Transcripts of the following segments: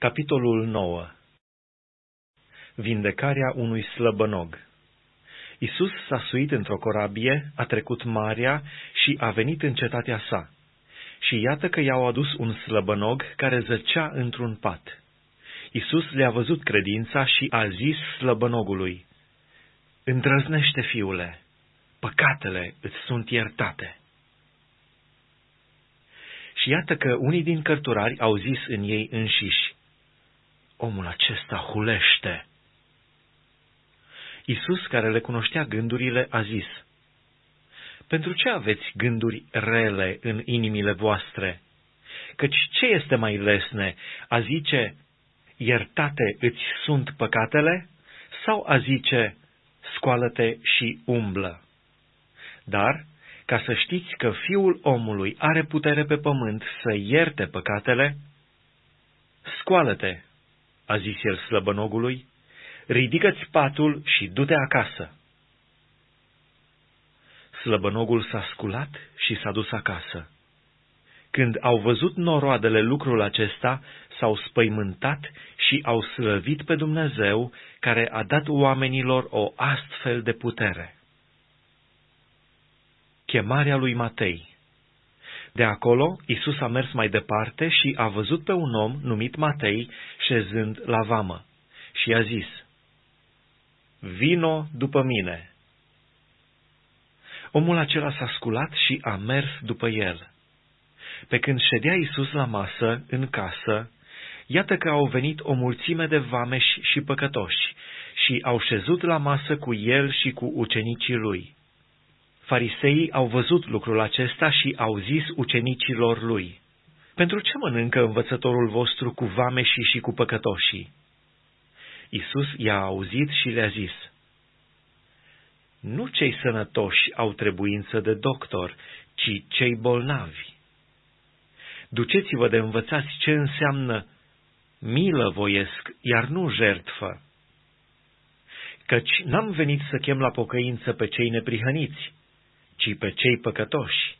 Capitolul 9 Vindecarea unui slăbănog Isus s-a suit într-o corabie, a trecut marea și a venit în cetatea sa. Și iată că i-au adus un slăbănog care zăcea într-un pat. Isus le-a văzut credința și a zis slăbănogului, Îndrăznește, fiule, păcatele îți sunt iertate. Și iată că unii din cărturari au zis în ei înșiși, omul acesta hulește. Isus, care le cunoștea gândurile, a zis, Pentru ce aveți gânduri rele în inimile voastre? Căci ce este mai lesne, a zice, iertate îți sunt păcatele, sau a zice, scoală-te și umblă? Dar ca să știți că Fiul omului are putere pe pământ să ierte păcatele, scoală-te, a zis el slăbănogului, ridică-ți patul și du-te acasă. Slăbănogul s-a sculat și s-a dus acasă. Când au văzut noroadele lucrul acesta, s-au spăimântat și au slăvit pe Dumnezeu, care a dat oamenilor o astfel de putere. Chemarea lui Matei De acolo, Isus a mers mai departe și a văzut pe un om numit Matei șezând la vamă și a zis, Vino după mine. Omul acela s-a sculat și a mers după el. Pe când ședea Isus la masă, în casă, iată că au venit o mulțime de vameși și păcătoși și au șezut la masă cu el și cu ucenicii lui. Fariseii au văzut lucrul acesta și au zis ucenicilor lui, Pentru ce mănâncă învățătorul vostru cu vameșii și cu păcătoșii? Isus i-a auzit și le-a zis, Nu cei sănătoși au trebuință de doctor, ci cei bolnavi. Duceți-vă de învățați ce înseamnă milă voiesc, iar nu jertfă. Căci n-am venit să chem la pocăință pe cei neprihăniți, ci pe cei păcătoși.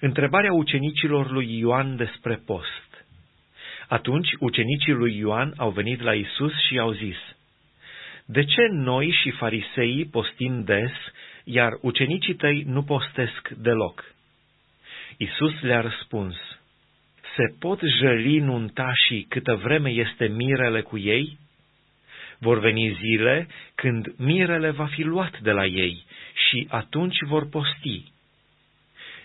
Întrebarea ucenicilor lui Ioan despre post. Atunci ucenicii lui Ioan au venit la Isus și au zis, De ce noi și fariseii postim des, iar ucenicii tăi nu postesc deloc? Isus le-a răspuns, Se pot jăli nuntașii câtă vreme este mirele cu ei? Vor veni zile când mirele va fi luat de la ei și atunci vor posti.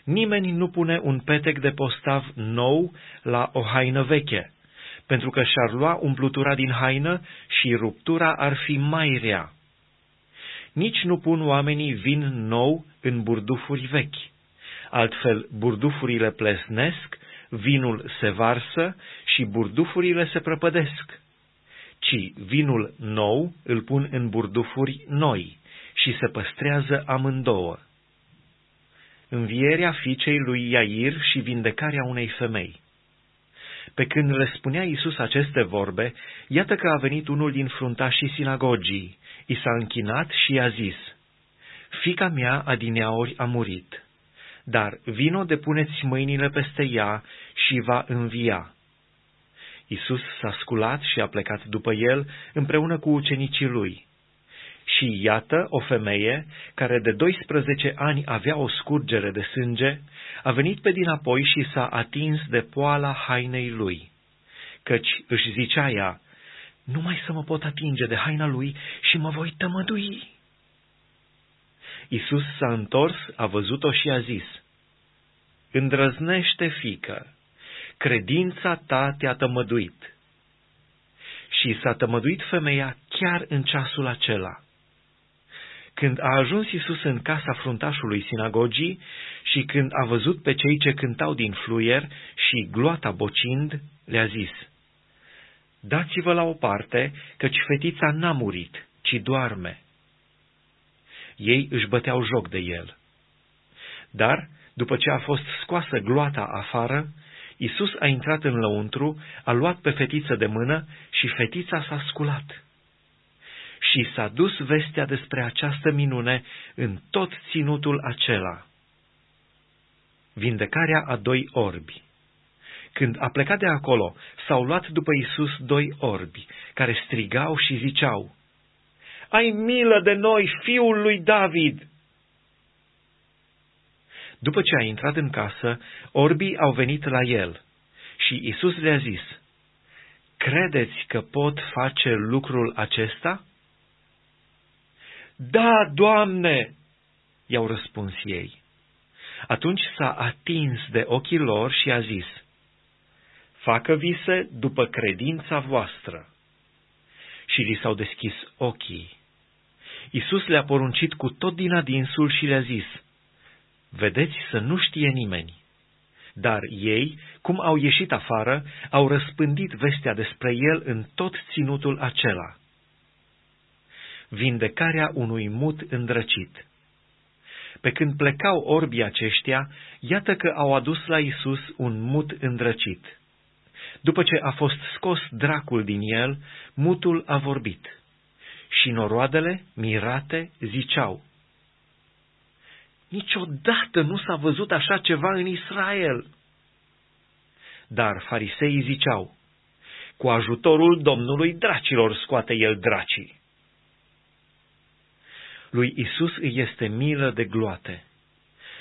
Nimeni nu pune un petec de postav nou la o haină veche, pentru că și-ar lua umplutura din haină și ruptura ar fi mai rea. Nici nu pun oamenii vin nou în burdufuri vechi. Altfel, burdufurile plesnesc, vinul se varsă și burdufurile se prăpădesc ci vinul nou îl pun în burdufuri noi și se păstrează amândouă. Învierea fiicei lui Iair și vindecarea unei femei. Pe când le spunea Iisus aceste vorbe, iată că a venit unul din fruntașii sinagogii, i s-a închinat și i-a zis, Fica mea adineaori a murit, dar vino depuneți mâinile peste ea și va învia. Isus s-a sculat și a plecat după el împreună cu ucenicii lui. Și iată o femeie, care de 12 ani avea o scurgere de sânge, a venit pe dinapoi și s-a atins de poala hainei lui. Căci își zicea ea, numai să mă pot atinge de haina lui și mă voi tămădui. Isus s-a întors, a văzut-o și a zis, Îndrăznește, fică, credința ta te-a tămăduit. Și s-a tămăduit femeia chiar în ceasul acela. Când a ajuns Isus în casa fruntașului sinagogii și când a văzut pe cei ce cântau din fluier și gloata bocind, le-a zis, Dați-vă la o parte, căci fetița n-a murit, ci doarme. Ei își băteau joc de el. Dar, după ce a fost scoasă gloata afară, Isus a intrat în lăuntru, a luat pe fetiță de mână și fetița s-a sculat. Și s-a dus vestea despre această minune în tot ținutul acela. Vindecarea a doi orbi Când a plecat de acolo, s-au luat după Isus doi orbi, care strigau și ziceau, Ai milă de noi, fiul lui David! După ce a intrat în casă, orbii au venit la el și Isus le-a zis, Credeți că pot face lucrul acesta? Da, Doamne, i-au răspuns ei. Atunci s-a atins de ochii lor și a zis, Facă vise după credința voastră. Și li s-au deschis ochii. Isus le-a poruncit cu tot din adinsul și le-a zis, Vedeți să nu știe nimeni. Dar ei, cum au ieșit afară, au răspândit vestea despre el în tot ținutul acela. Vindecarea unui mut îndrăcit. Pe când plecau orbii aceștia, iată că au adus la Isus un mut îndrăcit. După ce a fost scos dracul din el, mutul a vorbit. Și noroadele, mirate, ziceau, Niciodată nu s-a văzut așa ceva în Israel. Dar fariseii ziceau, cu ajutorul Domnului dracilor scoate el dracii. Lui Isus îi este milă de gloate.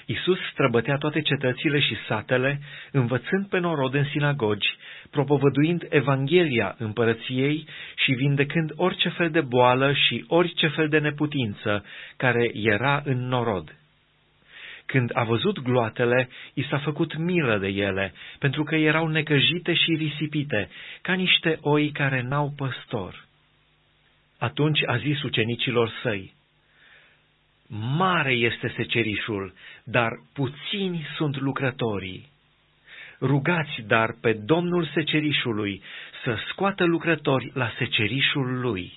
Isus străbătea toate cetățile și satele, învățând pe norod în sinagogi, propovăduind Evanghelia împărăției și vindecând orice fel de boală și orice fel de neputință care era în norod. Când a văzut gloatele, i s-a făcut milă de ele, pentru că erau necăjite și risipite, ca niște oi care n-au păstor. Atunci a zis ucenicilor săi, Mare este secerișul, dar puțini sunt lucrătorii. Rugați dar pe Domnul secerișului să scoată lucrători la secerișul lui.